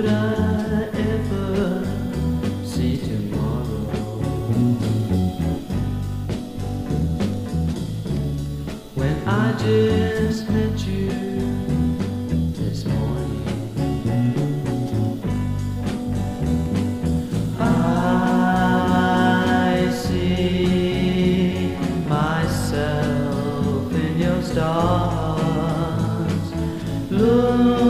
could I ever see tomorrow? When I just met you this morning, I see myself in your stars. Look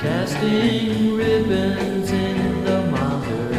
Casting ribbons in the modern